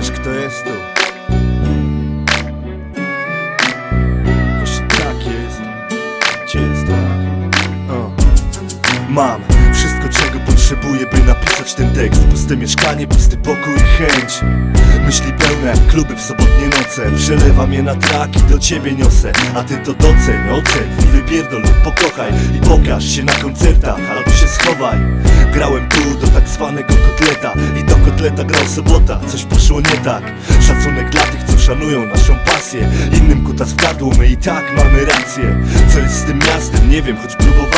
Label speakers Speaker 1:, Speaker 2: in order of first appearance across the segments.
Speaker 1: wiesz kto jest tu? Właśnie tak jest. Cię jest tak? o. Mam wszystko czego potrzebuję by napisać ten tekst. Puste mieszkanie, pusty pokój i chęć. Myśli pełne kluby w sobotnie noce. Przelewam je na trak i do ciebie niosę. A ty to doceń, oceń i wypierdol pokochaj I pokaż się na koncertach albo się schowaj. Grałem tu do tak zwanego kotleta I do kotleta grał sobota, coś poszło nie tak. Szacunek dla tych co szanują naszą pasję. Innym kutas w gardło, my i tak mamy rację. Co jest z tym miastem, nie wiem, choć próbowałem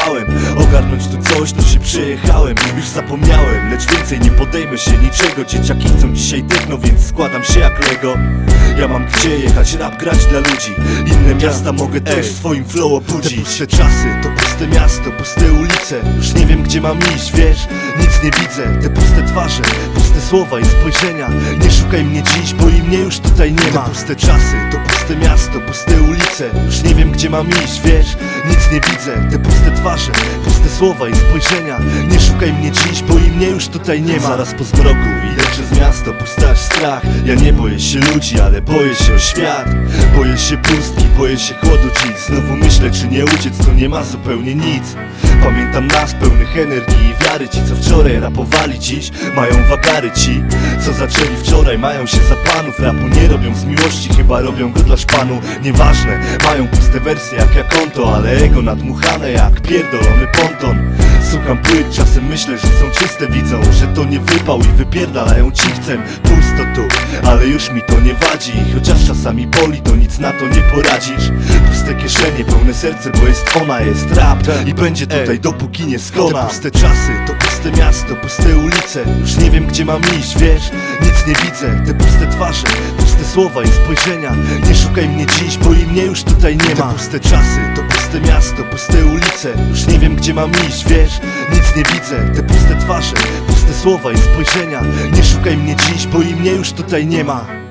Speaker 1: Ogarnąć tu coś, to się przyjechałem Już zapomniałem, lecz więcej nie podejmę się niczego. Dzieciaki chcą dzisiaj techno, więc składam się jak Lego. Ja mam gdzie jechać, rap grać dla ludzi. Inne miasta mogę też swoim flow obudzić. Te puste czasy, to puste miasto, puste ulice. Już nie wiem gdzie mam iść, wiesz, nic nie widzę. Te puste twarze, puste słowa i spojrzenia. Nie szukaj mnie dziś, bo i mnie już tutaj nie ma. Te puste czasy, to puste miasto, puste ulice. Już nie wiem gdzie mam iść, wiesz, nic nie widzę. Te puste twarze, puste słowa i spojrzenia. Nie szukaj mnie dziś, bo i mnie już tutaj nie ma. Zaraz po zmroku idę przez miasto, pusty aż strach. Ja nie boję się ludzi, ale boję się o świat. Boję się pustki, boję się chłodu dziś. Znowu myślę, czy nie uciec, to nie ma zupełnie nic Pamiętam nas pełnych energii i wiary. Ci co wczoraj rapowali dziś Mają wagary. Ci Co zaczęli wczoraj mają się za panów. Rapu nie robią z miłości, chyba robią go dla szpanu. Nieważne, mają puste wersje jak ja konto Ale ego nadmuchane jak pierdolony ponton. Słucham płyt, czasem myślę, że są czyste. Widzą, że to nie wypał i wypierdalają cichcem. Pusto tu, ale już mi to nie wadzi. Chociaż czasami boli, to nic na to nie poradzisz. Puste kieszenie, serce, bo jest ona, jest rap I będzie tutaj dopóki nie skona. Te puste czasy, to puste miasto, puste ulice. Już nie wiem gdzie mam iść, wiesz, nic nie widzę. Te puste twarze, puste słowa i spojrzenia. Nie szukaj mnie dziś, bo i mnie już tutaj nie ma. Te puste czasy, to puste miasto, puste ulice. Już nie wiem gdzie mam iść, wiesz, nic nie widzę. Te puste twarze, puste słowa i spojrzenia. Nie szukaj mnie dziś, bo i mnie już tutaj nie ma